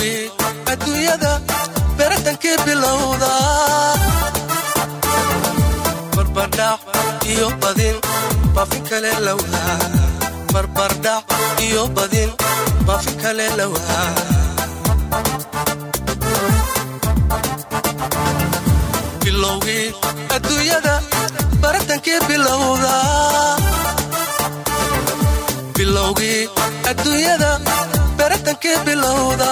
bilowgii adduunyada beratankii bilowda. Barbardhac iyo badin baafin kale lawaa barbardhac iyo badin baafin kale lawaa bilowgii adduunyada baratankii bilowda. Bilowgii adduunyada baratankii bilowda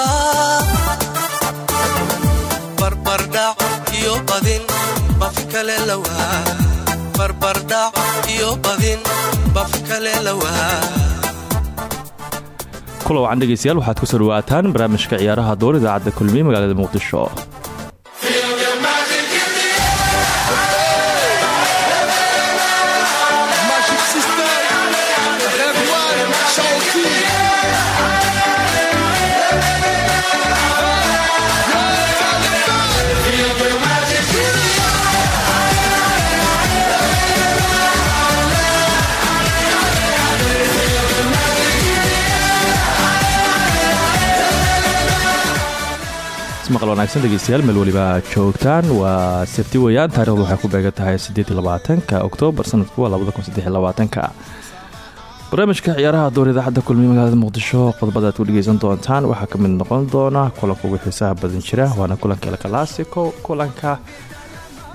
barbardhac iyo badin bafi kale lawaa barbardhac iyo badin bafi kale lawaa kula wacan dhegeystayaal waxaad ku soo dhawaataan barnaamijka ciyaaraha door idaacadda kulmiye magaalada muqdisho maqal wanaagsan dhegeystayaal meel weliba joogtaan. Waa sabti weyaan taarikhdu waxay ku beegan tahay ka oktoobar sanadku waa ka barnaamijka ciyaaraha door idaacadda kulmiye magaalada muqdisho qodobada aad ku dhegeysan doontaan waxaa ka mid noqon doona kulanka ugu xiisaha badan jira waana kulanka el classico kulanka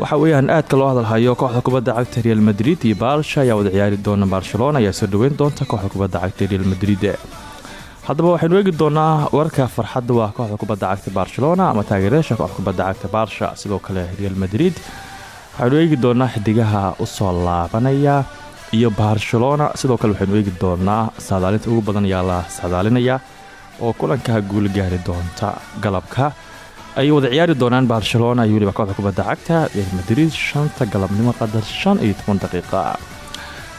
waxa weyaan aadka loo hadalhayo kooxda kubadda cagta real madrid iyo baalsha ayaa wada ciyaari doona barcelona ayaa soo dhaweyn doonta kooxda kubadda cagta real madrid haddaba waxaynu eegi doonaa wararka farxadda waa kooxda kubadda cagta barcelona ama taageerayaasha kooxda kubadda cagta barsha sidoo kale real madrid. Waxaynu eegi doonaa xidigaha u soo laabanaya iyo barcelona sidoo kale waxaynu eegi doonaa saadaalinta ugu badan ayaa la saadaalinaya oo kulanka guul gaari doonta galabka. Ay wada ciyaari doonaan barcelona iyo weliba kooxda kubadda cagta real madrid shanta galabnimo qadar shan iyo toban daqiiqa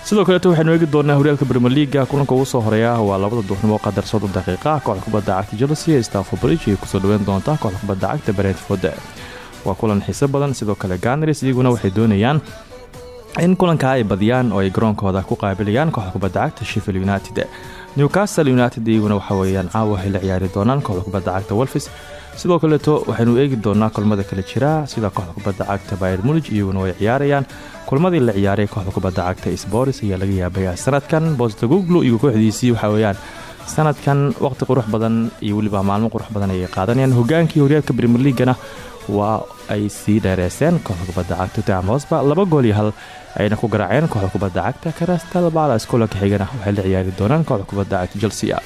sidoo kaleeto waxaynu eegi doonaa horyaalka bremeliga kulanka ugu soo horreeya waa labada duurnimo qadar soddon daqiiqa kooxda kubadda cagta chelsea staffo bridge ay ku soo dhaweyn doonta kooxda kubadda cagta brentford. Waa kulan xiiso badan sidoo kale ganars iyaguna waxay doonayaan in kulanka ay badiyaan oo ay garoonkooda ku qaabilayaan kooxda kubadda cagta sheffield united. Newcastle united iyaguna waxa weeyaan caawa waxay la ciyaari doonaan kooxda kubadda cagta wolfis sidoo kaleeto waxaynu eegi doonaa kulmada kale jira sida kooxda kubadda cagta bayer mulig iyaguna way ciyaarayaan. Kulmadii la ciyaaray kooxda kubadda cagta sboris ayaa laga yaabaya sanadkan. Bostaguglu iyo kooxdiisii waxa weyaan sanadkan waqti qurux badan iyo weliba maalmo qurux badan ayay qaadanayaan. Hogaankii horyaalka bremeliagana waa ay sii dheereyseen kooxda kubadda cagta tottenham laba gool iyo hal ayna ku garaaceen kooxda kubadda cagta crystal palace. Kulanka xigana waxay la ciyaari doonaan kooxda kubadda cagta chelsea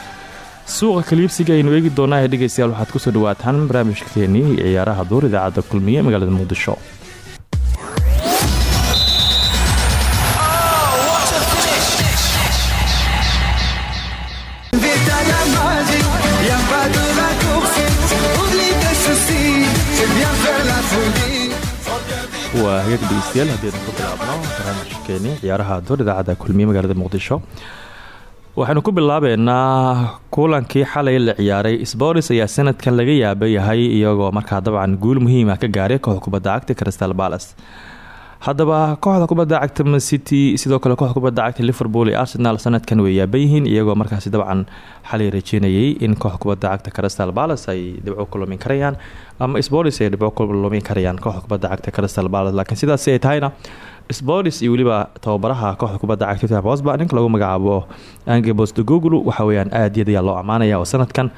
suuqa kaliibsiga aynu eegi doonaa ee dhegeystayaal waxaad ku soo dhawaataan barnaamijkeenii ciyaaraha duur idaacadda kulmiye magaalada muqdisho. Waa hagaag dhegeystayaal haddiinu ku bilaabno barnaamijkeeni ciyaaraha duur idaacadda kulmiye magaalada muqdisho waxaynu ku bilaabeynaa kulankii xalay la ciyaaray. Sboris ayaa sanadkan laga yaaba yahay iyagoo markaa dabcan guul muhiima ka gaaray kooxda kubadda cagta crystal palace. Haddaba kooxda kubadda cagta mancity sidoo kale kooxda cagta liverpool iyo arsenal sanadkan way yaaban yihiin iyagoo markaasi dabcan xalay rajeynayay in kooxda cagta crystal palace ay dhibco ku lumin karayaan ama sboris ay dhibco ku lumin karayaan kooxda cagta crystal palace. Laakiin sidaasi ay tahayna sporis iyo weliba tababaraha kooxda kubadda cagta tottenham hotspur ninka lagu magacaabo ange postagoglu waxa weyaan aad iyad ayaa loo ammaanaya oo sanadkan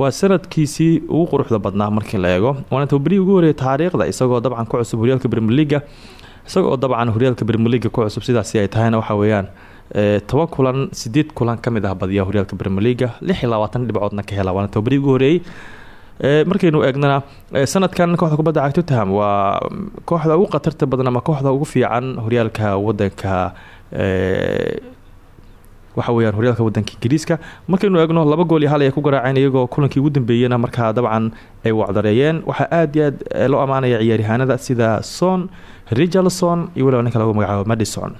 waa sanadkiisii ugu quruxda badnaa markii la eego. Waana tababarihii ugu horeeyay taariikhda isagoo dabcan ku cusub horyaalka bremeliga isagoo dabcan horyaalka bremeliga ku cusub. Sidaasi ay tahayna waxa weeyaan toban kulan sideed kulan ka mid ah badiya horyaalka bremeliga lix iyo labaatan dhibcoodna ka hela. Waana tababarihii ugu horeeyey markaynu eegnana sanadkan kooxda kubadda cagta tottenham waa kooxda ugu khatarta badan ama kooxda ugu fiican horyaalka wadanka waxa weyaan horyaalka wadanka ingiriiska. Markaynu eegno laba gool iyo hal ay ku garaaceen iyagoo kulankii ugu dambeeyena markaa dabcan ay wacdareeyeen waxaa aad iyo aad loo ammaanaya ciyaaryahaanada sida son richarlson iyo waliba ninka lagu magacaabo madison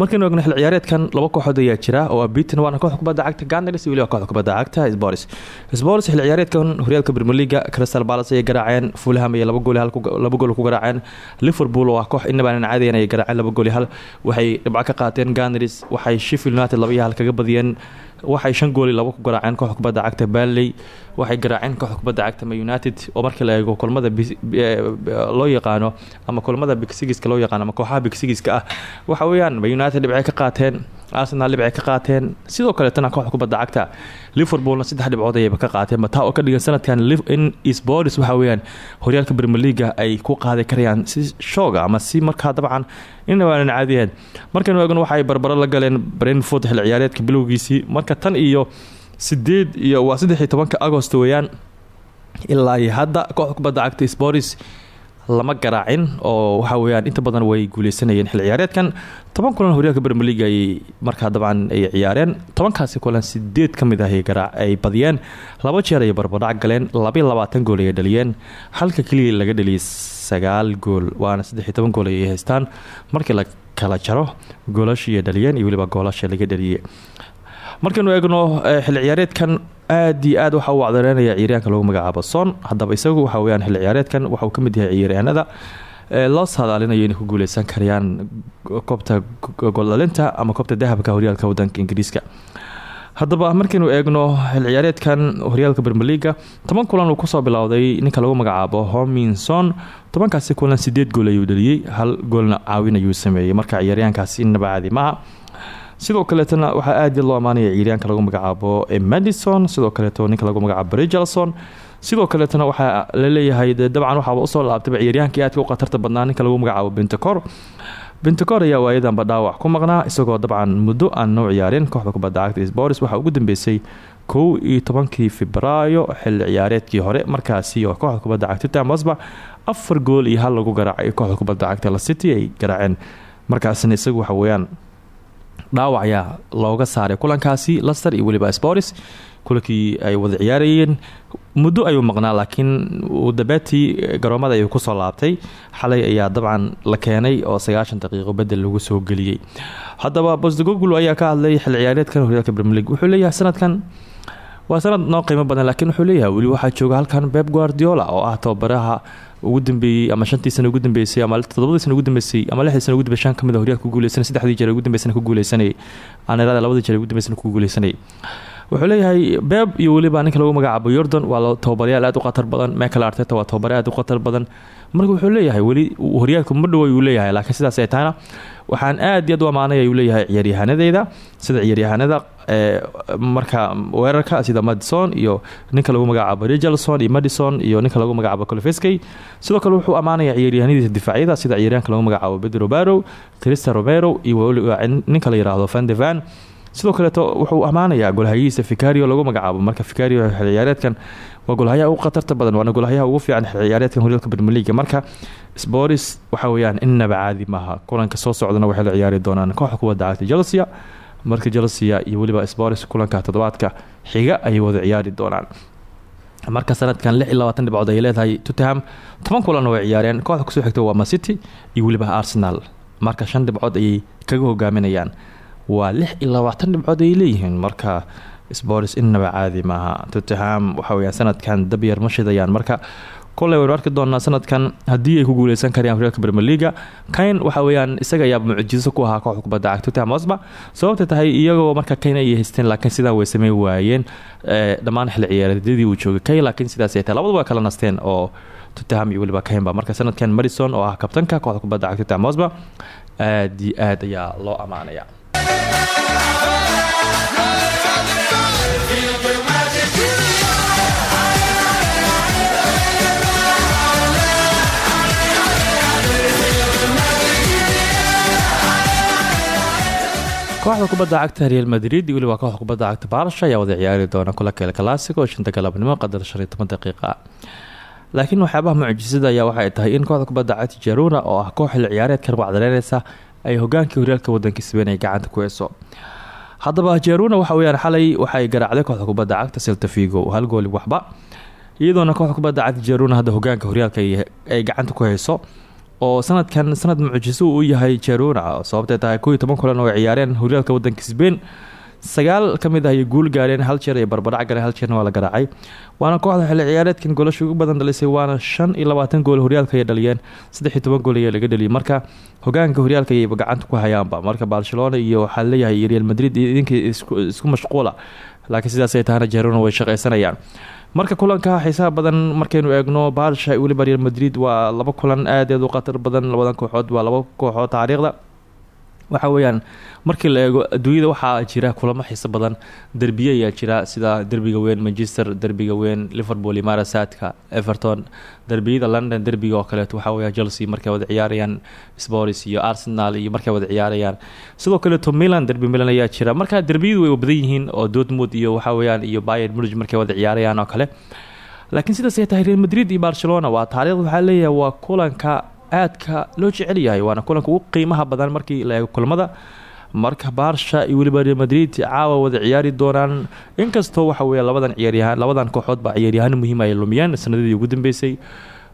markaynu eegno xil ciyaareedkan laba kooxood ayaa jira oo abitan waana kooxda kubadda cagta ganars weliba kooxda kubadda cagta sboris sboris xil ciyaareedkan horyaalka bremeliga crystal palace ayay garaaceen fulham iyo laba gool laba gool ku garaaceen. Liverpool oo ah koox inabaanan caadayan ayay garaaceen laba gool hal. Waxay dhibco ka qaateen ganars waxay sheffield united laba iyo hal kaga badiyeen waxay shan gooli laba ku garaaceen kooxda kubadda cagta barley waxay garaaceen kooxda kubadda cagta ma united oo markii la eego kulmada loo yaqaano ama kulmada bigsigiska loo yaqaano ama kooxaha bigsigiska ah. Waxa weeyaan ma united dhibcay ka qaateen arsenal dhibcay ka qaateen. Sidoo kaleetana kooxda kubadda cagta. Liverpoolna saddex dhibcood ayayba ka qaateen. Taa oo ka dhigan sanadkan in sports waxa weeyaan horyaalka premier leaga ay ku qaadi karayaan si shooga ama si markaa dabcan. Inabaanan caadiyeen markaynu eegno waxaay barbaro la galeen brentford xil ciyaareedka bilowgiisii. Marka tan iyo sideed iyo waa saddex iyo tobanka agost weeyaan ilaa hadda kooxda kubadda cagta sports lama garaacin oo waxa weyaan inta badan way guuleysanayeen xil ciyaareedkan. Toban kulan horyaalka brmer league ay markaa dabcan ay ciyaareen. Tobankaasi kulan sideed ka mid ah ay badiyeen. Laba jeer ay barbadhac galeen labaiy labaatan gool ayay dhaliyeen. Halka keliya laga dhaliyay sagaal gool waana saddexiy toban gool ayay haystaan. Markii la kala jaro goolashiiay dhaliyeen iyo weliba goolasha laga dhaliyay markaynu eegno eh, xilli ciyaareedkan aad iyo aad waxa uu cdareynaya ciyaaryaanka lagu magacaabo son. Haddaba isagu waxa weyaan xilli ciyaareedkan waxa uu ka mid yahay ciyaaryahanada eh, loo saadaalinayo inay ku guuleysan karayaan koobta gooldhalinta ama koobta dahabka horyaalka wadanka ingiriiska. Haddaba markaynu eegno xil ciyaareedkan horyaalka bermeliga toban kulan uu ku soo bilowday ninka lagu magacaabo hominson tobankaasi kulan sideed gool ayuu dhaliyey hal goolna caawin ayuu marka ciyaaryahankaasi inaba sidoo kaleetana waxaa aad loo amaanaya ciyaaryaanka lagu magacaabo madison sidoo kaleeto ninka lagu magacaabo rigelson sidoo kaleetana waxaa la leeyahay dabcan waxaaba u soo laabtayba ciyaaryahankii aadka u khatarta badnaa ninka lagu magacaabo bentecor bentecor ayaa waayadanba dhaawac ku maqnaa isagoo dabcan muddo aan noo ciyaarin. Kooxda kubadda cagta sboris waxaa ugu dambeysay kow iyo febraayo xilli ciyaareedkii hore. Markaasi oo kooxda kubadda cagta tamosba afar gool iyo hal lagu garaacay kooxda kubadda cagta la city ay garaaceen. Markaasina isagu waxa weeyaan dhaawac ayaa looga saaray kulankaasi laster iyo weliba sporis kulankii ay wada ciyaarayeen muddo ayuu maqnaa laakiin dabeetii garoomada ayuu ku soo laabtay. Xalay ayaa dabcan la keenay oo sagaashan daqiiqo bedel lagu soo geliyey. Haddaba bosdogogul ayaa ka hadlay xil ciyaareedkan horyaalka brmelig wuxuu leeyahay sanadkan waa sanad noo qiimo badan laakiin wuxuu leeyahay weli waxaa jooga halkan beb guardiola oo ah tababaraha ugu dambeeyey ama shantii sana ugu dambeysay ama todobadii sana ugu dambeysay ama lixdii sana ugu dambeysay shan ka mid a horyaalka ku guuleysanay saddexdii jeer ugu dambeysana ku guuleysanayay aanirada labadii jeer ugu dambeysana ku guuleysanayay wuxuu leeyahay beeb iyo weliba ninka lagu magacaabo yordan waa tababaryaal aad u khatar badan michael arteta waa tababare aad u khatar badan. Marka wuxuu leeyahay weli horyaalka ma dhawo uu leeyahay laakiin sidaas ay tahayna waxaan aad iyo aad u ammaanaya uu leeyahay ciyaaryahanadeyda sida ciyaaryahanada marka weerarka sida madison iyo ninka lagu magacaabo rigelson iyo madison iyo ninka lagu magacaabo colfeskey sidoo kale wuxuu ammaanaya ciyaaryahanadiisa difaacyada sida ciyaaryahanka lagu magacaabo pedro barrow crista romero iyo ninka la yiraahdo vandevan sidoo kaleeto wuxuu ammaanayaa golhayihiisa ficario lagu magacaabo. Marka ficario xilciyaareedkan waa golhayaha ugu khatarta badan waana golhayaha ugu fiican xilciyaareedkan horyaalka brmeliga marka sporis waxa weyaan innaba caadi maaha. Kulanka soo socdana waxay la ciyaari doonaan kooxda kubadda cagta chelsea. Marka chelsea iyo weliba sporis kulanka toddobaadka xiga ayay wada ciyaari doonaan. Marka sanadkan lix iyo ay leedahay tottenham. Toban kulan way ciyaareen. Kooxda ku soo xigta waa macity iyo weliba arsenal. Marka shan dhibcood ayay kaga hogaaminayaan waa lix iyo labaatan dhibcood ay leeyihiin. Marka sports innaba caadi maaha. Tottenham waxa weyaan sanadkan dabyar ma shidayaan. Marka koley waynu arki doonaa sanadkan haddii ay ku guuleysan karayaan horyaalka brmeliga kayn waxa weyaan isaga ayaa mucjiso ku ahaa kooxda kubadda cagta. Tottenham hosba sababta tahay iyagoo marka kayn ay haysteen laakiin sidaa way sameyn waayeen. Dhammaan xilli ciyaareedyadii uu joogay kayn laakiin sidaas ay tahay. Labadu kala nasteen oo tottenham iyo weliba kaynba marka sanadkan madison oo ah kabtanka kooxda kubadda cagta tottenham hosba aad iyo aad ayaa loo amaanaya kooxda kubadda cagta real madrid iyo weliba kooxda kubadda cagta baarsha ayaa wada ciyaari doona kula keel kalaasigo shanta galabnimo qadar shan iyo toban daqiiqa. Laakiin waxyaabaha mucjisada ayaa waxay tahay in kooxda kubadda cagta jaruna oo ah koox xil ciyaareedkan wacdareyneysa ay hogaankii horyaalka wadanka sbain ay gacanta ku heyso haddaba jaruna waxa weyaan xalay waxay garaacday kooxda kubadda cagta selta figo hal gooli waxba iyadoona kooxda kubadda cagta jaruna hadda hogaanka horyaalka ay gacanta ku heyso oo sanadkan sanad mucjiso uu yahay jaruna sababtee tahay ko iyo toban kulan oo ciyaareen horyaalka wadanka sbain sagaal ka mid ah ayay guul gaareen hal jeer ay barbadhac galeen hal jeerna waa la waana kooxda xilli ciyaareedkan goolasha ugu badan dhalisay waana shan iyo labaatan gool horyaalka ayay dhaliyeen. Saddex iyo toban gool ayaa laga dhaliyay. Marka hogaanka horyaalka ayayba gacanta ku hayaanba. Marka barcelona iyo waxaa leeyahay real madrid idinka isku mashquula. Laakiin sidaasay tahana jerona way shaqeysanayaan. Marka kulanka xiisaha badan markaynu eegno barsha weliba real madrid waa laba kulan aad aad u khatar badan. Labadan kooxood waa laba kooxood taariikhda waxa weeyaan markii la eego adduunyada waxaa jira kulamo xiiso badan. Derbiye ayaa jira sida derbiga weyn manchester derbiga weyn liverpool iyo marasaadka everton. Derbiyada london derbiga oo kaleeto waxaa weya chelsea markay wada ciyaarayaan spors iyo arsenal iyo markay wada ciyaarayaan. Sidoo kaleeto milan derbi milan ayaa jira. Marka derbiyadu way badan yihiin oo dortmund iyo waxaa weyaan iyo bayer mulg markay wada ciyaarayaan oo kale. Laakiin sidaas ay real madrid iyo barcelona. Waa taariikhda waxaa leeyahay waa kulanka aadka loo jecel yahay waana kulanka ugu qiimaha badan markii la eego kulamada. Marka baarsha iyo weliba madrid caawa wada ciyaari doonaan. Inkastoo waxa weeye labadan ciyaaryahaan labadan kooxood baa ciyaaryahaano muhiim ay lumiyeen sanadadii ugu dambeysay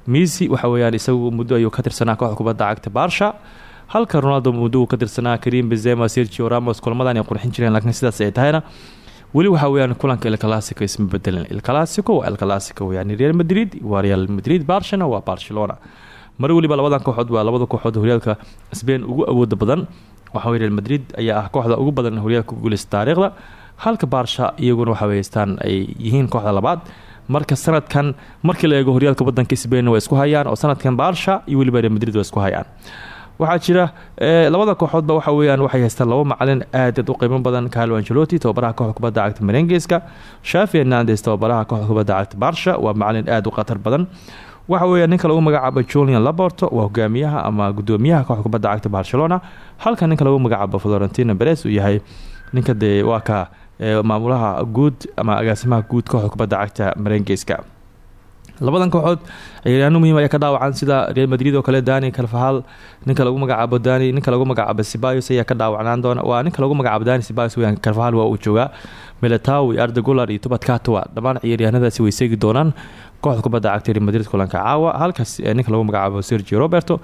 misi waxa weyaan isagu muddo ayuu ka tirsanaa kooxda kubadda cagta baarsha halka ronaldo muddo ka tirsanaa karim bezema sergio ramos kulamadan ay qurxin jireen laakiin sidaas ay tahayna. Weli waxa weyaan kulanka ilclassico isma bedelin ilclassico waa ilclassico weyaan real madrid waa real madrid barshana waa barcelona mar weliba labadan kooxood waa labada kooxood horyaalka sbain ugu awooda badan. Waxaa real madrid ayaa ah kooxda ugu badan horyaalka guuleysta taariikhda halka baarsha iyaguna waxa weystaan ay yihiin kooxda labaad. Marka sanadkan markii la eego horyaalka wadanka sbain waa isku hayaan oo sanadkan baarsha iyo weliba madrid waa isku hayaan. Waxaa jira labada kooxoodba waxa weyaan waxay haystaan laba macalin aad aad u qiimo badan. Carlo angelotti tababaraha kooxda kubadda cagta merengeska shafi hernandes tababaraha kooxda kubadda cagta baarsha waa macalin aad u khatar badan waxa weeya ninka lagu magacaabo julian laborto waa hogaamiyaha ama gudoomiyaha kooxda kubadda cagta barcelona. Halka ninka lagu magacaabo florentino beres uu yahay ninka dee waa ka maamulaha guud ama agaasimaha guud kooxda kubadda cagta marengeyska labadan kooxood ciyaaryaano muhiim ayaa ka dhaawacan sida real madrid oo kale dani kalfahal ninka lagu magacaabo dani ninka lagu magacaabo sibayos ayaa ka dhaawacnaan doona. Waa ninka lagu magacaabo dani sibayos weyaan kalfahal waa uu joogaa. Melataw iyo ardagular iyo tubad katowa dhammaan ciyaaryahanadaasi way seegi doonaan kooxda kubadda cagta real madrid kulanka caawa halkaas ninka lagu magacaabo sergio roberto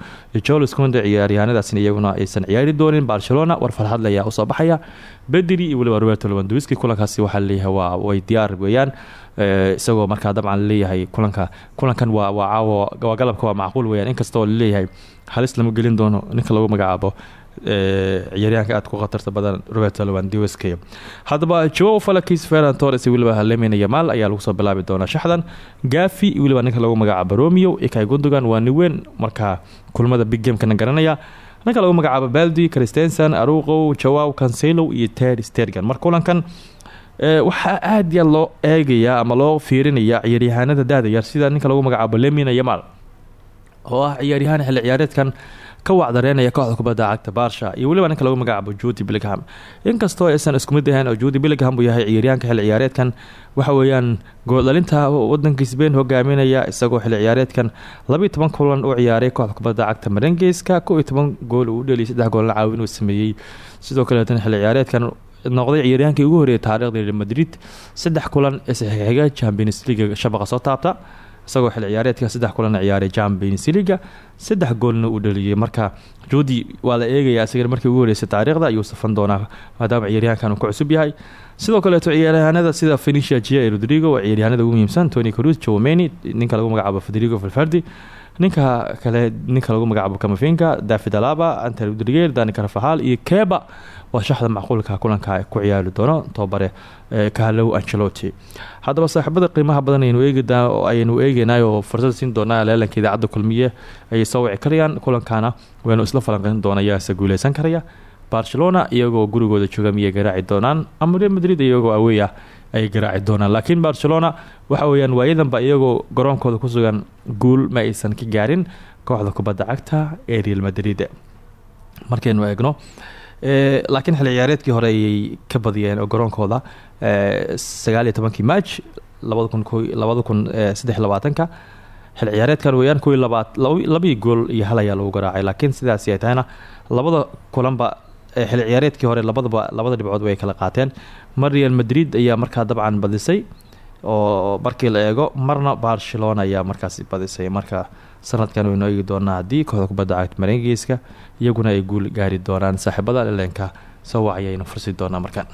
jolis conde ciyaaryahanadaasina iyaguna aysan ciyaari doonin. Barcelona war farxadle ayaa u soo baxaya. Bedri iyo roberto lewandowski kulankaasi waxaa la leeyahay waa way diyaar weeyaan. Isagoo markaa dabcan la leeyahay kulanka kulankan waa waa caawo galabka waa macquul weyaan inkastoo la leeyahay halis lama gelin doono ninka lagu magacaabo ciyaaryahanka aad ku khatarta badan roberto lewandowski. Haddaba jawow falakis torres weliba lemina yamal ayaa lagu soo bilaabi doonaa shaxdan. Gafi weliba ninka lagu magacaabo romeo ikay gundogan waa niweyn markaa kulmada big gamekana garanaya. Ninka lagu magacaabo baldi christensen aruqow jawaw cancelo iyo ted stergan mar kulankan waxaa aad ya loo eegayaa ama loo fiirinaya ciyaaryahaanada daadayar sida ninka lagu magacaabo lemina yamal oo ah ciyaaryahaan xilli ciyaareedkan ka wacdareenaya kooxda kubadda cagta baarsha iyo weliba ninka lagu magacaabo juudi billingham inkastoo aysan isku mid ahayn oo juudi billingham uu yahay ciyaaryahanka xilli ciyaareedkan waxa weeyaan gooldhalinta wadanka sbain hogaaminaya isagoo xilli ciyaareedkan labiiy toban kulan u ciyaaray kooxda kubadda cagta marengeyska toban gool uu dheliyay saddex goolna caawin uu sameeyey. Sidoo kaleetan xilli ciyaareedkan noqday ciyaaryahankii ugu horreeyay taarikhda real madrid saddex kulan ee saxiixiga champions leaga shabaqa soo taabta isagoo xil ciyaareedka saddex kulan ciyaaray champions leaga saddex goolna uu dhaliyay. Marka juudi waa la eegayaa isagana markii ugu horeysay taariikhda ayuu safan doonaa. Maadaama ciyaaryahankan uu ku cusub yahay. Sidoo kaleeto ciyaaryahanada sida fenicia ee rodrigo waa ciyaaryahanada ugu muhiimsan. Tony cruz jomeni ninka lagu magacaabo federigo valfardi ninka kale ninka lagu magacaabo kamafinka david alaba ante rodriguer dani carfahal iyo keba waa shaxda macquulka kulanka ku ciyaari doono tobabare kahalow angelotti haddaba saaxiibada qiimaha badan aynu eegeynay oo fursad siin doonaa leelanka idaacadda kulmiye ayay soo wici karayaan kulankana waynu isla falanqeyn doona ayaase guuleysan barcelona iyagoo gurigooda jooga miyay garaaci doonaan ama real madrid iyagoo awey ayay garaaci doonaan. Laakiin barcelona waxa weyaan waayadanba iyagoo garoonkooda ku sugan guul ma aysan ka gaarin kooxda kubadda cagta ee real madrid. Markaynu eegno laakiin xilli ciyaareedkii hore ayay ka badiyeen oo garoonkooda sagaal iyo tobankii march labada kun labada kun saddex labaatanka. Xilli ciyaareedkan weyaan kuwii labii gool iyo hal ayaa lagu garaacay. Laakiin sidaasi ay tahayna labada kulanba xilli ciyaareedkii hore labadaba labada dhibcood way kala qaateen. Mar real madrid ayaa markaa dabcan badisay oo markii la eego marna barcelona ayaa markaasi badisay. Marka sanadkan waynu eegi doonaa. Haddii kooxda kubadda cagta marengeyska iyaguna ay guul gaari doonaan saaxiibada eleenka soo wacayayna fursi doonaa markan.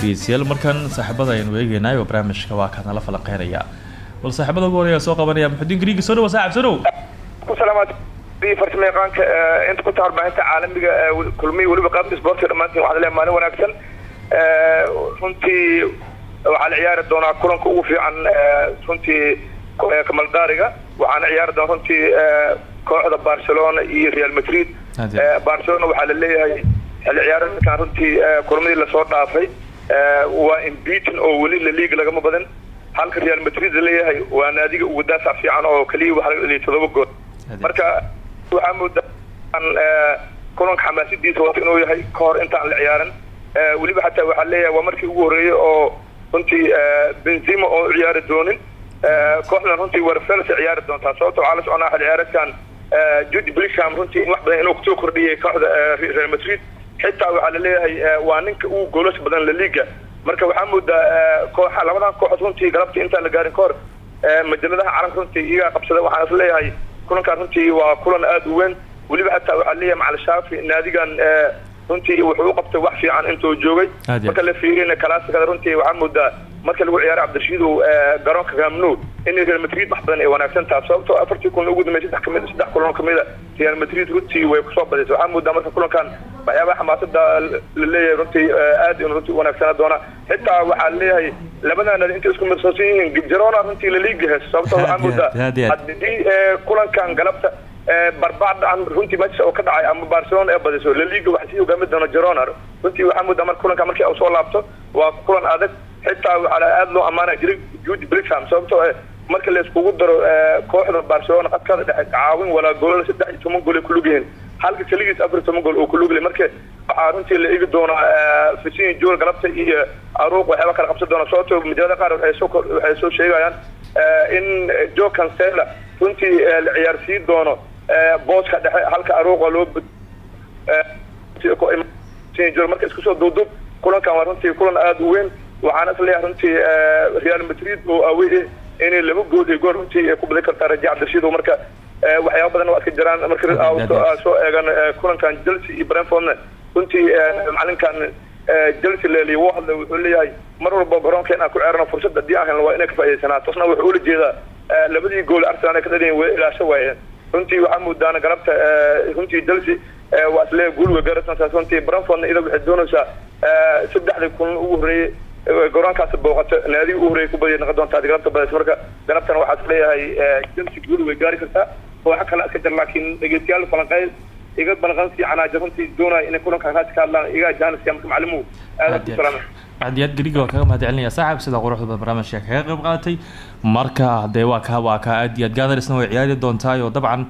Dhegeystayaal. Markan saaxiibada ayanu eegeynay oo barnaamijka waa kaa nala falanqeynaya bal saaxiibada ugu soo qabanaya muxudiin griigi soo dhawa saaxib soo dhow salaamaad farsama yaqaanka inta ku warbaahinta caalamiga kulmiy weliba qaabka isboortiga dhamaantiin waxaa leeyahay maalin wanaagsan. Runtii waxaa la ciyaari doonaa kulanka ugu fiican runtii kamaldaariga waxaana ciyaari doona runtii kooxda barcelona iyo real madrid. Barcelona waxaa la leeyahay xilli ciyaareedkan runtii kulmadii la soo dhaafay waa imbeaton oo weli la liiga lagama badan. Halka real madrid la leeyahay waa naadiga ugu daafac fiican oo keliya waxaa laga dheliyay todoba gool. Marka waxaa moodaa kulanka xamaasadiisa wata inuu yahay ka hor intaan la ciyaarin weliba xataa waxaa leeyahay waa markii ugu horreeyay oo runtii benzima oo ciyaari doonin. Kooxdan runtii warfels ciyaari doontaa. Sababta waxaa la soconaa xilli ciyaareedkan judy blisham runtii wax badan inuu ku soo kordhiyay kooxda real madrid xitaa waxaa la leeyahay waa ninka ugu goolasha badan laliga marka waxaa moodaa kooxa labadan kooxood runtii galabtii intaan la gaarin kahor majaladaha calanka runtii iyagaa qabsada waxaan is leeyahay kulankaan runtii waa kulan aada u weyn. Weliba xataa waxaa leeyahay macali shaafi naadigan runtii wuxuu u qabtay wax fiican intuu joogay. Marka la fiiriyana kalaasikada runtii waxaa moodaa marka lagu ciyaaray cabdirashiidow garoonka gamnu in real madrid wax badan ay wanaagsan tahay. Sababtoo afartii kulan ugu dambeeyay saddex ka mid saddex kulan kamida real madrid runtii way ku soo badisay. Waxaa moodaa marka kulankan waxyaabaha xamaasada la leeyahay runtii aad in runtii wanaagsanaa doona. Xitaa waxaa leeyahay labadaanadi intay isku mirsoosan yihiin gibjarona runtii laliiga hees sababtoo waxaa moodaa. haddii kulankan galabta barbacdan runtii match oo ka dhacay ama barcelona ee badiso laliga waxa sii hogaami doona gerona runtii waxaa moodaa marka kulanka markii uu soo laabto waa kulan adag. Xitaa waxaa aada loo ammaanaya jiray jude brigham sababtoo marka la iskugu daro kooxda barcelona qadkada dhexe caawin walaa goolal saddex iyo toban gool ay kulug yihiin. Halka keligiis afar toban gool oo kulugle marka waxaa runtii la eegi doonaa fisin jool galabta iyo aruuq waxyaaba kala qabsan doona sababtoo majalada qaar waxay soo sheegayaan in jo cancela runtii la ciyaarsiin doono booska dhexe. Halka aruuqa loo marka isku soo duuduub kulankan waa runtii kulan aada u weyn. Waxaana is leeyahay runtii real madrid oo awey inay laba gool iyo gool runtii ku badin kartaa raja cabdirashiid marka waxyaaba badan waa iska jiraan marka soo eegan kulankan chelsea iyo brentfordna runtii macalinkan chelsea leeliy wuu hadlay wuxuu leeyahay mar walba garoonka inaan ku ceerano fursad haddii aan helno waa inay ka faaidaysanaa tosna wuxuu ula jeedaa labadii gool arsenal ay ka dhaliyen way ilaasho waayeen. Runtii waxaa moodaana galabta runtii chelsea waa is leeyahay guul way gaarasantaas runtii brentfordna iyada waxay doonaysaa saddexdii kulan ugu horreeyey garoonkaasi booqato naadiga ugu horreeyay ku badiyay noqon doontaa galabta badaysa marka galabtana waxaa is leeyahay chelsea guul way gaari kartaa. Kooxo kale iska jir laakiin dhegeystayaal falanqeyn iga balqan fiicanaa runtii doonaya inay kulankan raasi ka hadlaan iga jaaniska marka macalimuhu aad ku salaama aad iyo aad gariga waa kaga mahad celinaya saaxib sida quruxda barnaamijka kaga qayb qaadatay marka dee waa ka waa ka aad iyo aad gaadarisna way ciyaari doontaay oo dabcan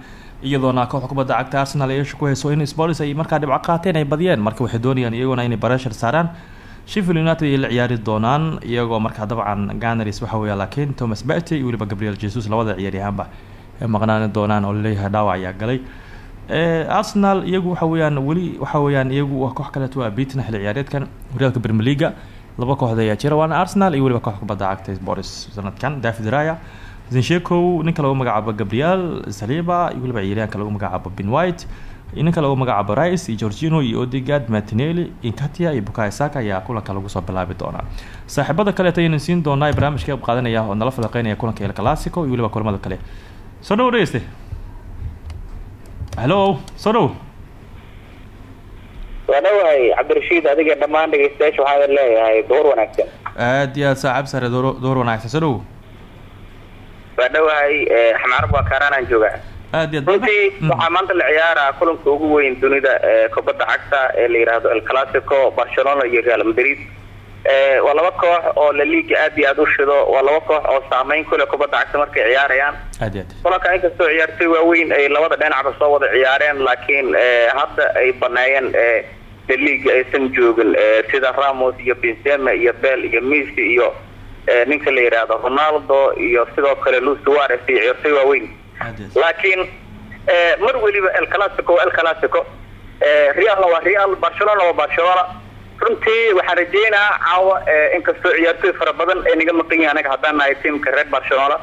iyadoona kooxda kubadda cagta arsenal ay isha ku hayso in sports ay markaa dhibco qaateen ay badiyeen. Marka waxay doonayaan iyaguna inay bareshar saaraan sheffield united ay la ciyaari doonaan iyagoo markaa dabcan ganaris waxa weeya laakiin thomas bate iyo weliba gabriel jesus labada ciyaaryahaanba maqnaani doonaan oo la leeyahay dhaawac ayaa galay. Arsenal iyagu waxa weeyaan weli waxa weeyaan iyagu koox kaleeto waa beaten xilli ciyaareedkan horyaalka leaga laba kooxda ayaa jira waana arsenal iyo weliba kooxda kubadda boris sanadkan david raya zinshekow ninka lagu magacaabo gabriel saliba iyo weliba ciyaaryahanka lagu magacaabo ben white ninka lagu magacaabo rice iyo georgino iyo odigad martinelli inkatia iyo bukayo saka ayaa kulanka lagu soo bilaabi doonaa. Saaxiibada kaleeta ayaynu siin doonaa ee barnaamijka qayb qaadanaya oo nala falaqeynaya kulanka el classico iyo weliba kulamada kale. Soo dhow dhegeyste. Hello soo dhow. Waa dhawahay cabdirashiid adiga dhammaan dhegeystayaasha waxaa leeyahay duhur wanaagsan. Aad iyo aad saaxib sare door door wanaagsan. Soo dhow. Waa dhawahay xamaarab waa joogaa runtii waxaa maanta la ciyaaraa kulanka ugu weyn dunida ee kubadda cagta ee la yidhaahdo el classico barcelona iyo real madrid. Waa laba koox oo la liiga aad iyo aad u shido waa laba koox oo saameyn kule kubadda cagta markay ciyaarayaan. Kulanka inkastoo ciyaartoy waaweyn ay labada dhinacba soo wada ciyaareen laakiin hadda ay baneeyeen la liiga aysan joogin sida ramos iyo benzema iyo bel iyo messi iyo ninka la yidhaahdo ronaldo iyo sidoo kale luis suarez iyo ciyaartoy waaweyn laakiin mar weliba el clasico waa el clasico realna waa real barcelona waa barcelona. Runtii waxaan rajeynaa caawa inkastoo ciyaartoy fara badan ay naga maqan yahay anaga haddaan nahay tiamka reer barcelona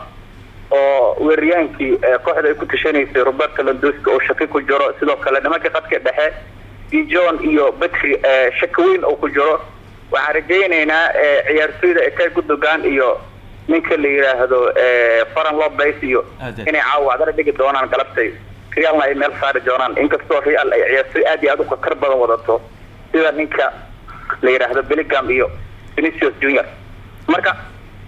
oo weeriyaankii kooxda ay ku tashanaysay roberto landoska oo shaki ku jiro. Sidoo kale nimanka qadka dhexe dijon iyo betri shaki weyn oo ku jiro. Waxaan rajaynaynaa ciyaartoyda ekay gudogan iyo ninka la yidhaahdo faran lobes iyo Aad iyo aad. inay caawa adara dhigi doonaan galabtay. Realna ay meel saari doonaan. Inkastoo real ay ciyaartoy aad iyo aad u kakar badan wadato sida ninka la yidhaahdo bellingham iyo vinicius junior. Marka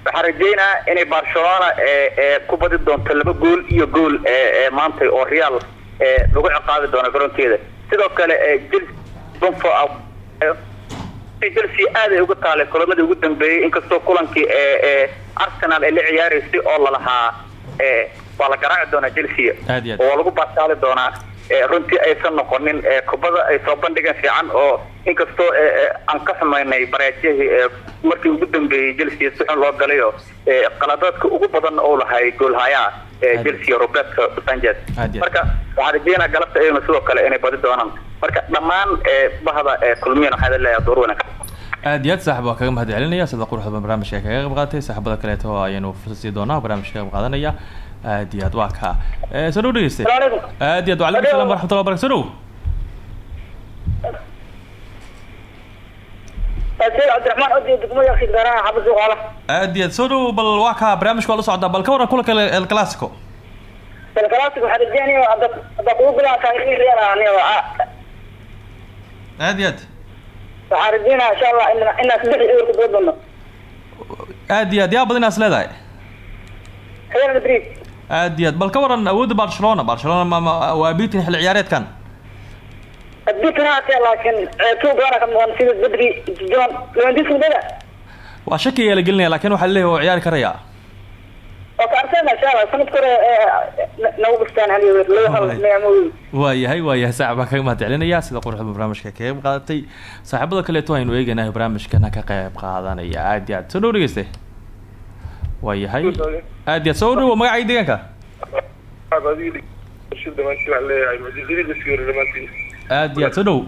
waxaan rajeynaa inay barcelona ee ku badi doonto laba gool iyo gool ee maantay oo real ee lagu ciqaabi doono garoonkeeda sidoo kale chelsea bonfo chelsea aad ay uga taalay kulamadii ugu dambeeyey inkastoo kulankii ee arsenal ay la ciyaaraysay oo lalahaa ee waa la garaaci doonaa chelsea. Oo waa lagu baashaali doonaa ee runtii aysan noqonin ee kubada ay soo bandhigeen fiican oo inkastoo aan ka xumaynay bareejyahii ee markii ugu dambeeyey chelsea si xun loo galayo ee qaladaadka ugu badan oo lahay Aad. chelsea roberto sanchez. Marka waxaan rajeynaa galabta iyaguna sidoo kale inay badi doonaan marka dhammaan bahda kulmiyan waxaa leeyahay door wanaagsan. Aad iyo aad saaxib waa kaga mahad celinaya sida quruxda ba barnamijka ay kaga qayb qaatay saaxibada kaleeto ayaynu fursa sii doonaa barnamijka ka qayb qaadanaya. Aad iyo aad waa ka. Eh, Soo dhow bal waa ka. Barnaamijka waa la socdaa. Bal ka waran kulanka el clasico aad iyo aad. Waxaan rajeynaya insha allah in inaa saddex ewer ku daba doono aad iyo aad yaa badan inaas leedahay? Real madrid. Aad iyo aad. Bal ka waran awoodda barcelona. Barcelona ma ma waa biitin xilli ciyaareedkan. Kana hatee laakiin ceebtuu gaara ka muuqan sida bedri john lewandis mudada waa shaki ayaa la gelinaya laakiin waxaa leeyahay waa ciyaari karaya waayahay waayahay saaxib baa kaga mahad celinaya? Sida quruxda barnaamijka ka qayb qaadatay saaxiibada kaleeto aynu eegaynahay barnaamijkana ka qayb qaadanaya. Aad iyo aad soo dhow dhegeyste waayahay aad iyo aad soo dhow magacay deegaanka? Aad iyo aad soo dhow.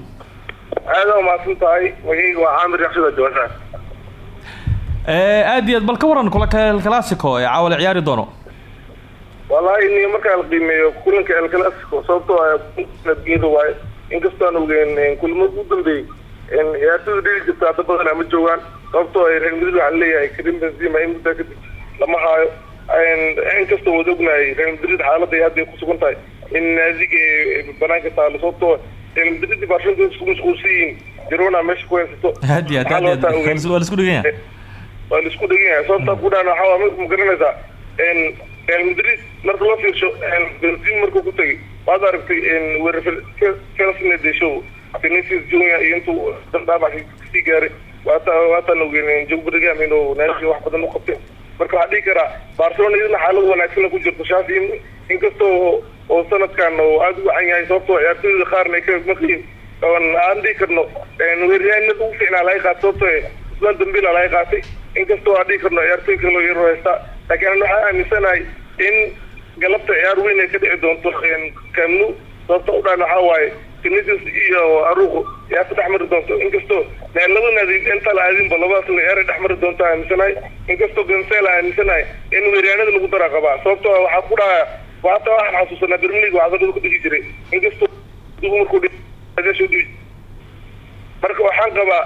Aada umaasan tahay magayga waa caamir yaxsuda jawasa Eh, aad iyo aad bal ka waran kulanka El clasico ee caawa la ciyaari doono. Wallaahi ni markaa la qiimeeyo kulanka el clasico sababtoo ah geeda waaye inkastoo aan ogeyn kulamada u dambeeyey ciyaartoyda dheli jirta hadda badanaa ma joogaan sababtoo ay real madrid waxaa leeyahay karim benzema in muddaa kadib lama haayo. Inkastoo wada ognahay real madrid xaaladda ay hadda ay kusugan tahay. In naadiga ee banaanka taalo sababtoo real madrid iyo barcelona isku mashquulsan yihiin. Jirona meesha ku haysato. Aad iyo aad aad waa la isku dhigan yahay waa la isku dhegan yahay sababtaa ku dhaana waxaa ma garanaysaa real madrid marka loo fiirsho benzin markuu ku tegay waad aragtay weerar felsne deshow vinicius junior iyo intuu dhaabac ka sii gaaray. Waata waataan ogeyn joe bellingham inuu naadiga wax badan u qabtay. Marka waxaa dhihi karaa barcelona iyadana xaalad wanaagsan ku jirto. Shaafi inkastoo oo sanadkan oo aada u wacan yahay sababtoo ciyaartooyda qaarna ay ka maqliin oon aan dhihi karno weeryahanada ugu fiicnaa laga qaatay sababtoo islaan dambila laga qaatay inkastoo aan dhihi karno ciyaartooy kaloo yaro haysta laakiin an waxaan aaminsanahay in galabta ciyaar weyn ay ka dhici doonto kamnu sababta u dhaan waxaa waaye vinicius iyo aruqo ciyaar ka dhex mari doonto. Inkastoo laba naadi inta la aadinba labadaas ciyaar ay dhex mari doonto aaminsanahay. Inkastoo gansel aaminsanahay in weeryaanada lagu dara qabaa sababtoo ah waxaa ku dhahaa hataa waxaan xasuusanaa league waxaa dadka dhigi jiray. Inkastoo markuu marka waxaan qabaa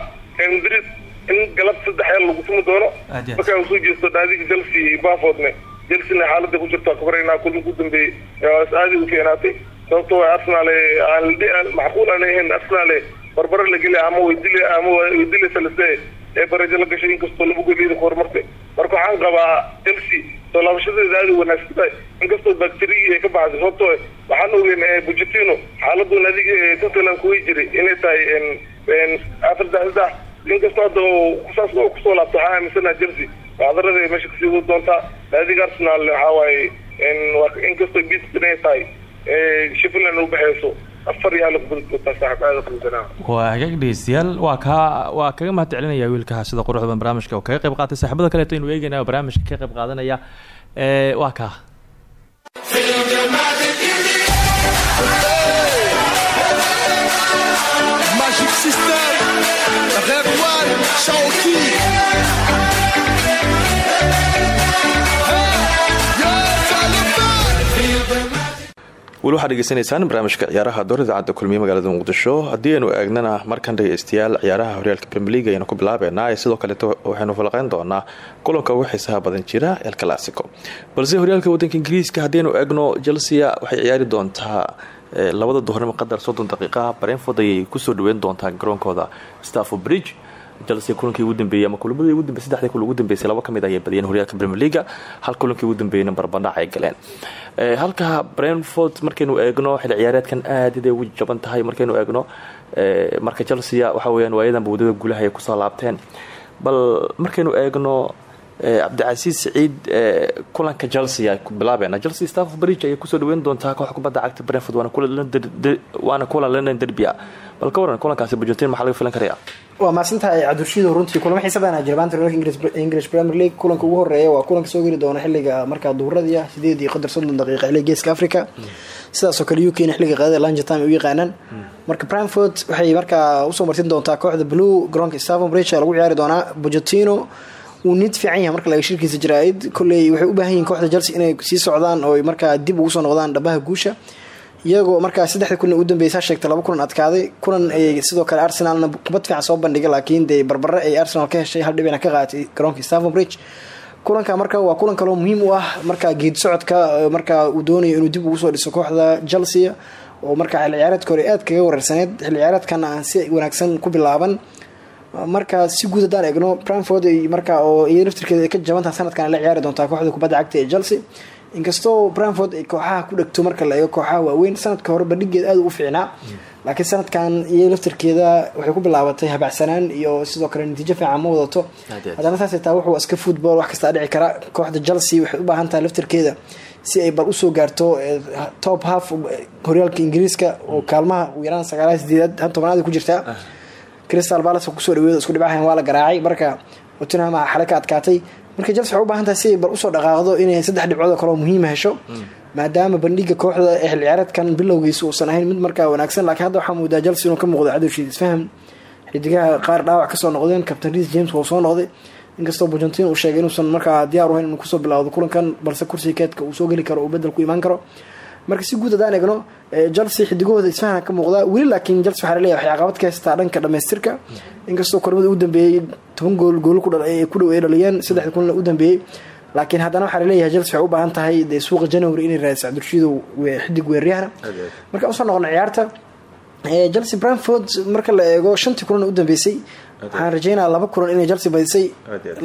madrid in galab saddex lagu tumi doono Aad iyo aad. markaa u soo jeesto naadiga chelsea iyo bafordne chelsea xaaladda ku jirta kubarayna kulanka u dambeeyey. Ee aadi u fiicnaatay sababtoo ah la dhi- aan macquul aan ahayn arsenal ee barbaro la geli ama way dili ama way dilaysa lase ee barajo la gashay inkastoo laba goliida ku horumartay marka waxaan qabaa chelsea soo laabashadeeda aada wanaagsan tahay. Inkastoo bacteriyii ay ka baxday sababtoo ah waxaan ogeyn bujitino xaaladuu naadiga ee tottenham kuway jiray inay tahay afar saddex saddex inkastoo hadda saas ku soo laabto waxaa aaminsanaha chelsea cadaradii meesha ka sii wadi doontaa naadiga arsenal waxaa waaye inkastoo biisbinay tahay sheffield u baxeyso afar kusanaa waa hagaag dhegeystayaal waa kaa waa kaga mahad celinaya wiilkaha sida quruxda badan barnaamijka oo kaga qayb qaatay saaxiibada kaleeto inuu eegeynaya oo barnaamijka ka qayb qaadanaya waa kaa System, Red One, Shawty. weli waxaad dhegeysanaysaan barnaamijka ciyaaraha door idaacadda kulmiye magaalada muqdisho haddii aynu eegnana markan dhegeystayaal ciyaaraha horyaalka premier league ayanu ku bilaabeynaa sidoo kaleeto waxaynu falaqeyn doonaa kulanka ugu xiisaha badan jira el clasico. Balse horyaalka wadanka ingiriiska haddii aynu eegno chelsea waxay ciyaari doontaa labada duhurnimo qadar soddon daqiiqa barenford ayay ku soo dhaweyn doontaa garoonkooda stafford bridge chelsea kulankii ugu dambeeyey ama kulamadii ugu dambeeyey saddexdii kulan ugu dambeysay laba ka mid ayay badiyeen horyaalka premier league hal kulankii ugu dambeeyeyna barbandhac ay galeen. Halka brentford markaynu eegno xilli ciyaareedkan aad iday ugu jaban tahay markaynu eegno marka chelsea waxa weyaan waayadanba waddada guulaha ay ku soo laabteen. Bal markaynu eegno cabdicasiis siciid kulanka chelsea ay bilaabeena. Chelsea stafford bridge ayay ku soo dhaweyn doontaa koox kubadda cagta brentford waana kulan london derby ah. Bal ka waran kulankaasi bujentin maxaa laga filan karaya waa maasantahay cabdulshiid runtii kulamo xiisa badan jira maanta horyaalka english premier league. Kulanka ugu horreeya waa kulanka soo geli doona xilliga markaa duhuradii ah sideed iyo qadar soddon daqiiqa xilliga geeska africa sidaasoo kale u k na xilliga qaadada langetime ay u yaqaanaan marka bramford waxay markaa u soo martin doontaa kooxda blue garoonka stavon bridge lagu ciyaari doonaa. Bojotino uu nid fiican yahay marka laga shirkiisa jaraa'id kolley waxay u baahan yihiin kooxda chelsea inay sii socdaan oo markaa dib ugu soo noqdaan dhabaha guusha. Iyagoo markaa saddexda kulan ugu dambeysa sheegtay laba kulan adkaaday. Kulan ay sidoo kale arsenalna kubad fiican soo bandhigay laakiin dee barbare ay arsenal ka heshay hal dhibina ka qaatay garoonka stavon bridge. Kulanka marka waa kulan kaloo muhiim u ah markaa geed socodka markaa uu doonayo inuu dib ugu soo dhiso kooxda chelsea oo markaa xilli ciyaareedka hore aad kaga wareersaneyd xilli ciyaareedkana aan si wanaagsan ku bilaaban marka si guud haddaan eegno bramford markaa oo iyo laftirkeeda ay ka jabantaha sanadkan la ciyaari doontaa kooxda kubadda cagta ee chelsea. Inkastoo bramford ay kooxaha ku dhegto marka la eego kooxaha waaweyn sanadka hore bandhigeed aada u fiicnaa. Laakiin sanadkan iyo laftirkeeda waxay ku bilaabatay habacsanaan iyo sidoo kale natiijo fiican ma wadato. Haddana saasay taa wuxuu iska football wax kastaa dhici kara kooxda chelsea waxay u baahan tahay laftirkeeda si ay bal u soo gaarto top half horyaalka ingiriiska oo kaalmaha ugu yaraan sagaalaha sideedaad han tobanaad ku jirtaa crystal palace ku soo dhaweedo isku dhibahan waa la garaacay. Marka tottenham xale ka adkaatay. Marka chelsea waxay u baahan si ay bal u soo dhaqaaqdo inay saddex dhibcood oo kaleo muhiima hesho. Maadaama bandhiga kooxda ee xil ciyaareedkan bilowgiisa uusan ahayn mid markaa wanaagsan laakiin hadda waxaa moodaa chelsea inuu ka muuqdo cadowshiid isfaham xidigaha qaar dhaawac ka soo noqdeen captain reis james waa soo noqday. Inkastoo bujentin uu sheegay inuusan markaa diyaar uhayn inuu ku soo bilowdo kulankan balse kursiga keedka uu soo geli karo uu bedel ku imaan karo marka si guud haddaan eegno chelsea xidigahooda isfahan ka muuqda. Weli laakiin chelsea waxaa la leeyahay waxay caqabad ka haystaa dhanka dhamaystirka inkastoo kulamada u dambeeyey toban gool goolo ku dhow ay dhaliyeen saddexda kulana u dambeeyey laakiin haddana waxaa la leeyahay chelsea waxay u baahan tahay dee suuqa january inay raadiso cabdirashiido xidig weeryahana marka u soo noqono ciyaarta chelsea bramford marka la eego shantii kulan u dambeysay waxaan rajeynaa laba kulan inay chelsea badisay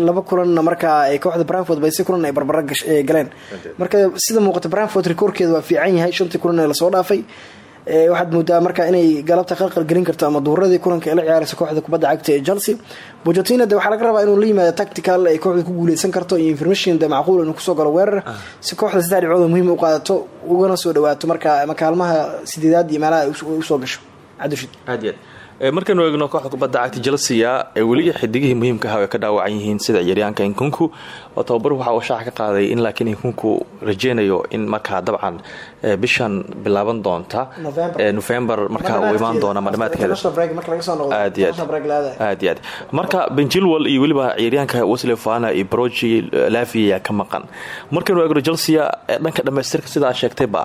laba kulanna markaa ay kooxda bramford badisay kulan ay barbara galeen. Marka sida muuqata bramford rekoorkeeda waa fiican yahay shantii kulan ee la soo dhaafay. Waxaad moodaa marka inay galabta qalqal gelin karto ama duuradii kulanka ay la ciyaarayso kooxda kubadda cagta ee chelsea. Bojotina de waxaa laga rabaa inuu la yimaado tactical ay kooxda ku guuleysan karto iyo information de macquul inuu ku soo galo weerar. Si kooxda saddex dhibcood muhiim u qaadato ugana soo dhawaato marka makaalmaha sideedaad iyo meelaha ay u soo gasho. Cabdirashiid aad iyo aad markaynu eegno kooxda kubadda cagta chelsea ee weli xidigihii muhiimka ah ay ka dhaawacan yihiin sida ciyaaryahanka inkunku oo tababar waxa uu shaaca ka qaaday in laakiin inkunku rajeynayo in markaa dabcan bishan bilaaban doonta november. markaa uu imaan doona madhamaadkeeda aad iyo aad. Iyo aad. Marka benjilwal iyo weliba ciyaaryahanka wesley fana iyo brogi lavi ayaa ka maqan. Markaynu eegno chelsea dhanka dhamaystirka sida aad sheegtayba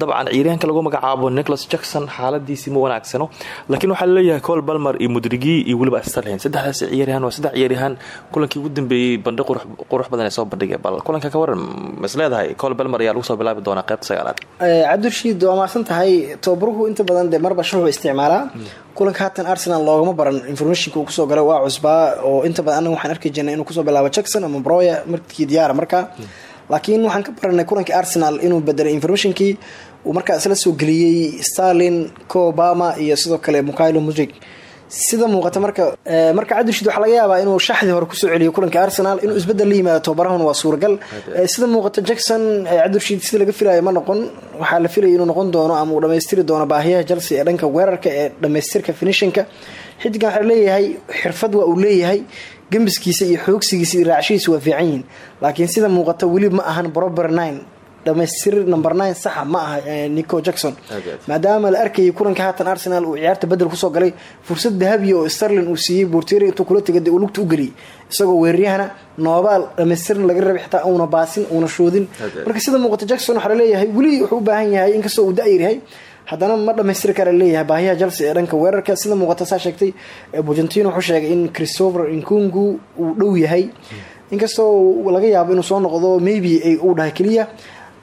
dabcan ciyaaryahanka lagu magacaabo nicholas jackson xaaladiisii ma wanaagsano laakiin waxaa la leeyahay col balmer iyo mudrigi iyo weliba starlin saddexdaas ciyaaryahan waa saddex ciyaaryahan. Kulankii ugu dambeeyey bandhi qurux badan ee soo bandhigay bal. Kulanka ka waran mas leedahay col ayaa lagu soo bilaabi doonaa qaybta sagaalaad cabdirashiid waa maasan tahay tababaruhu inta badan dee marba shuxuu isticmaalaa. Kulanka haatan arsenal loogama baran informationka uu ku soo galay waa cusbaa oo inta badan anaga waxaan arki jirnay inuu ku soo bilaabo jackson ama broya markii diyaara markaa. Laakiin waxaan ka baranay kulankii arsenal inuu bedelay informationkii uu markaa isla soo geliyey starlin cobama iyo sidoo kale mukailo mudrig sida muuqata marka marka cabdirashiid waxaa laga yaabaa inuu shaxdii hore ku soo celiyo kulanka arsenal inuu isbeddel la yimaado tobarahun waa suuragal. Sida muuqata jackson cabdirashiid sida laga filayo ma noqon. Waxaa la filaya inuu noqon doono ama uu dhamaystiri doono baahiyaha chelsea ee dhanka weerarka ee dhamaystirka finishinka. Xidigan waxaa leeyahay xirfad waa uu leeyahay gembiskiisa iyo xoogsigiisa iyo raacshadiisa waa fiican yihiin. Laakiin sida muuqata weli ma ahan brober nine dhamaystir number nine saxa ma aha nico jackson. Maadaama la arkayay kulanka haatan arsenal uu ciyaarta bedel ku soo galay fursad dahabiya oo starlin uu siiyey borteri intuu kula tegay uu lugta u geliyay. Isagoo weeraryahana noobaal dhamaystirna laga rabay xitaa uuna baasin uuna shoodin. Marka sida muuqata jackson waxaa la leeyahay weli wuxuu u baahan yahay inkastoo uu da-yar yahay haddana ma dhamaystiri kara leeyahay baahiyaha chelsea ee dhanka weerarka. Sida muuqata saa sheegtay bujentino wuxuu sheegay in christopher inkungu uu dhow yahay. Inkastoo laga yaabo inuu soo noqdo maybe uu dhahay keliya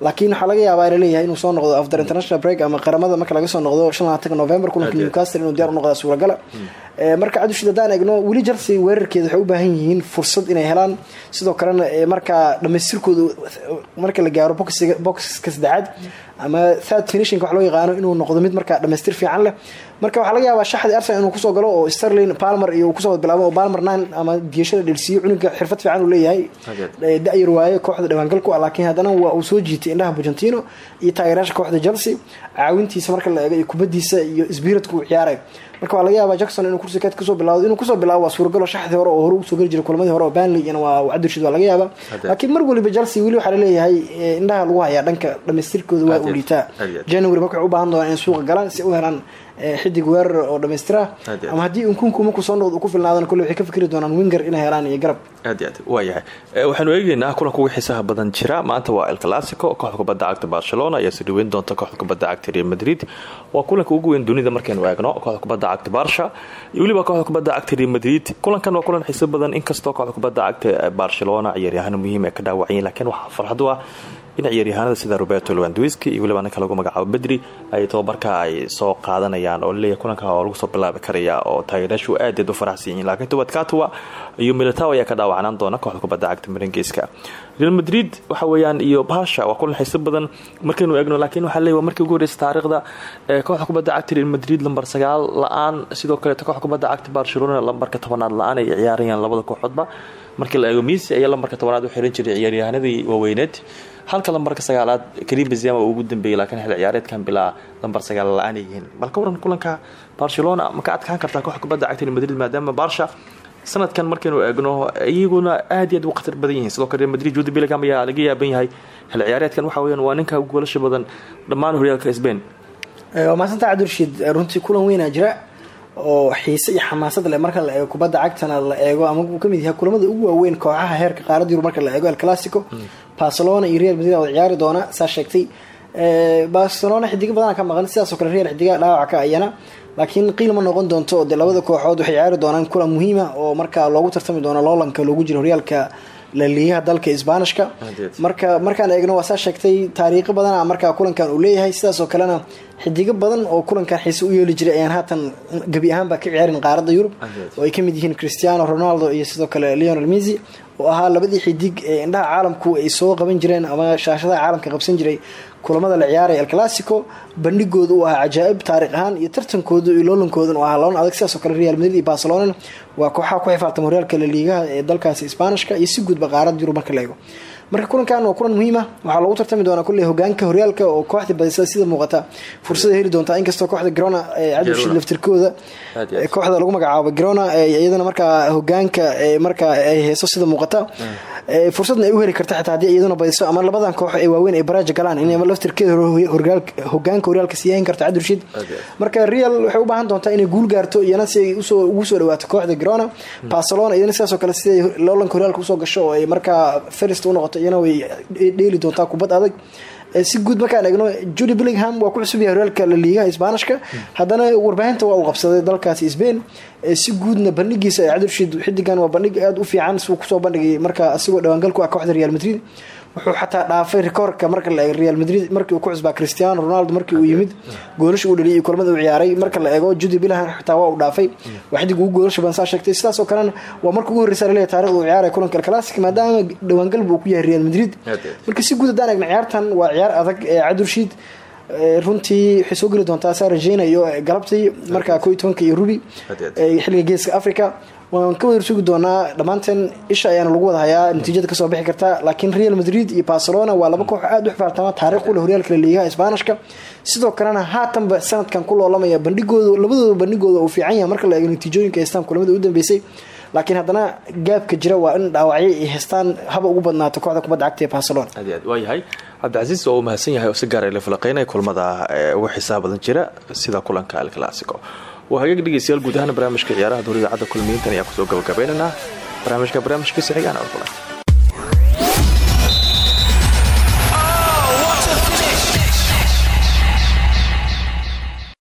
laakiin waxaa laga yaabaa la leeyahay inuu soo noqdo after international break ama qaramada marka laga soo noqdo shan labatanka november kulanka newcastle inuu diyaar u noqda suuragala. Marka cabdishid haddaan eegno weli chelsea weerarkeeda waxay u baahan yihiin fursad inay helaan. Sidoo kalena markaa dhamaystirkooda marka la gaaro boxka saddexaad ama third finishing wax loo yaqaano inuu noqdo mid markaa dhamaystir fiican leh marka waxaa laga yaabaa shaxdii arsenal inuu ku soo galo oo sterlin palmer iyo ku soo bilaabo oo palmer nine ama diyashada dhelsiiyo cunuga xirfad fiican uu leeyahay. Da-yar waaye kooxda dhawaangal ku ah laakiin haddana waa uu soo jiitay indhaha bujentino iyo taageerayaasha kooxda chelsea. Caawintiisa marka la eego iyo kubadiisa iyo sbiritku uu ciyaaray marka waa laga yaabaa jackson inuu kursi keed ka soo bilaawdo inuu ku soo bilaabo waa suuragalo shaxdii hore oo hore u soo geli jiray kulamadii hore oo banley iyana waa cabdirshid waa laga yaabaa. Laakiin mar waliba chelsea weli waxaa la leeyahay indhaha lagu hayaa dhanka dhamaystirkooda waa uu liitaa january marka waxay u baahan doonaan inay suuqa galaan si u helaan xidig weerar oo dhamaystira. Ama haddii unkunku markuu soo noqdo ku filnaadana kolle waxay ka fikri doonaan winger inay helaan iyo garab. Aad aad waayahay waxaanu eegeynaa kulanka ugu xiisaha badan jira. Maanta waa el clasico kooxda kubadda cagta barcelona ayaa soo dhaweyn doonta kooxda kubadda cagta real madrid. Waa kulanka ugu weyn dunida markaynu eegno kooxda kubadda cagta barsha iyo weliba kooxda kubadda cagta real madrid. Kulankan waa kulan xiiso badan. Inkastoo kooxda kubadda cagta barcelona ciyaaryahaano muhiim ay ka dhaawacyiin laakiin waxaa farxad u ah in ciyaaryahaanada sida roberto lewandwiski iyo weliba ninka lagu magacaabo bedri ay tababarka ay soo qaadanayaan oo la leeyahay kulanka oo lagu soo bilaabi karaya oo taageerayaashu aadaed u faraxsan yihiin. Laakiin tobad katwa iyo militaw ayaa ka dhaawacnaan doona kooxda kubadda cagta marangeeska real madrid waxa weeyaan iyo basha waa kulan xiiso badan markaynu eegno laakiin waxaa leeyahay markii ugu horeysa taariikhda kooxda kubadda cagta real madrid lambar sagaal la'aan sidoo kaleeto kooxda kubadda cagta barcelona lambarka tobanaad la'aan ay ciyaarayaan labada kooxoodba markii la eego misi ayaa lambarka tobanaad u xiran jiray ciyaaryahanadii waaweyneed halka lambarka sagaalaad karim benzema ugu dambeeyey laakiin xil ciyaareedkan bilaa lambar sagaal la'aan yihiin. Bal waran kulanka barcelona ma ka adkaan kartaa kooxda kubadda cagta madrid maadaama barsha sanadkan markaynu eegno iyaguna aad iyo aad u badan yihiin. Sidoo kale madrid jude bellingham ayaa laga yaaban yahay xil ciyaareedkan waxa weyaan waa ninka goolasha badan dhammaan horyaalka spain waa maasanta cabdirashiid runtii kulan weynaa jira oo xiise iyo xamaasad leh marka la eego kubadda cagtana la eego ama uu ka mid yahay kulamada ugu waaweyn kooxaha heerka qaarada yurub marka la eego el clasico barcelona iyo real madrid wada ciyaari doona saa sheegtay. Barcelona xidigo badana ka maqan sidaasoo kale real xidiga dhaawaca ka ayana laakiin qiil ma noqon doonto de labada kooxood waxay ciyaari doonaan kulan muhiima oo marka loogu tartami doono loolanka loogu jiro horyaalka laliigaha dalka isbaanishka. Marka markaan eegno waa saa sheegtay taariikho badana markaa kulankan uu leeyahay. Sidaasoo kalena xidigo badan oo kulankan xiise u yeeli jiray ayaan haatan gebi ahaanba ka ciyaarin qaaradda yurub. Oo ay ka mid yihiin cristiano ronaldo iyo sidoo kale leonel messi oo ahaa labadii xidig ee indhaha caalamku ay soo qaban jireen ama shaashadaha caalamka qabsan jiray kulamada la ciyaaraya el clasico bandhigooda uu ahaa cajaa'ib taariikh ahaan iyo tartankooda iyo loolankoodan u ahaa loon adag. Sidaasoo kale real madrid iyo barcelona waa kooxaha ku xifaaltama horyaalka laliigaha ee dalkaasi isbaanishka iyo si guudba qaarada yurub marka la eego. Marka kulankan waa kulan muhiima waxaa loogu tartami doonaa kulley hogaanka horyaalka oo kooxda badisada sida muuqata. Fursada heli doontaa inkastoo kooxda grona cabdirshid laftirkooda kooxda lagu magacaabo grona iyadana markaa hogaanka markaa ay heeso sida muuqata fursadna ay u heli karta xitaa haddii iyaduna badiso ama labadan koox ee waaweyn ay baraaja galaan inay laftirkeeda hogaanka horyaalka siiyayn karto cabdirshid marka real waxay u baahan doontaa inay guul gaarto iyana si ay ugu soo dhawaato kooxda grona barcelona iyadana sidaasoo kale siday loolanka horyaalka u soo gasho oo ay markaa first u noqoto iyana way dheeli doontaa kubad adag si guud markaan eegno judy billingham waa ku cusub yahay horyaalka laliigaha isbaanishka. Haddana warbaahinta waa uu qabsaday dalkaasi sbain si guudna bandhigiisa cabdirashiid xidigan waa bandhig aada u fiican suu ku soo bandhigay marka asigoo dhawaangal ku ah kooxda real madrid wuxuu xataa dhaafay rikoorka marka la eego real madrid markii uu ku cusbaa cristiano ronaldo markii uu yimid goolasha uu dhaliyay iyo kulamada uu ciyaaray marka la eego judy billingham xitaa waa uu dhaafay. Waa xidig ugu goolasha badan saa sheegtay sidaasoo kalena waa marka ugu horreysa la leeyahay taarikhda uu ciyaaraya kulanka el classic maadaama dhawaangalba uu ku yahay real madrid. Marka si guud haddaan eegna ciyaartan waa ciyaar adag ee cabdirashiid runtii waxay soo geli doontaa saa rajeynayo galabtii markaa ko iyo tobanka iyo rubi xilliga geeska africa waan ka wada sugi doonaa dhammaanteen isha ayaana lagu wada hayaa natiijada ka soo bixi karta. Laakiin real madrid iyo barcelona waa laba koox aada u xifaartama taariikh u leh horyaalka laliigaha isbaanishka. Sidoo kalena haatanba sanadkan ku loolamaya bandhigooda labadooda bandhigooda uu fiican yahay marka la eego natiijooyinka haystaan kulamada u dambeysay. Laakiin haddana gaabka jira waa in dhaawacyo ay haystaan haba ugu badnaato kooxda kubadda cagta ee barcelona. Waayahay cabdicasiis oo uu mahadsan yahay oo si gaara la falaqeynaya kulmada ugu xisaab badan jira sida kulanka el clasico waa hagaag dhegeystayaal guud ahaan barnaamijka ciyaaraha dowladda cadda kulmiyiintan ayaa ku soo gabagabaynaynaa barnaamijka barnaamijkiisa xigaan oo kulan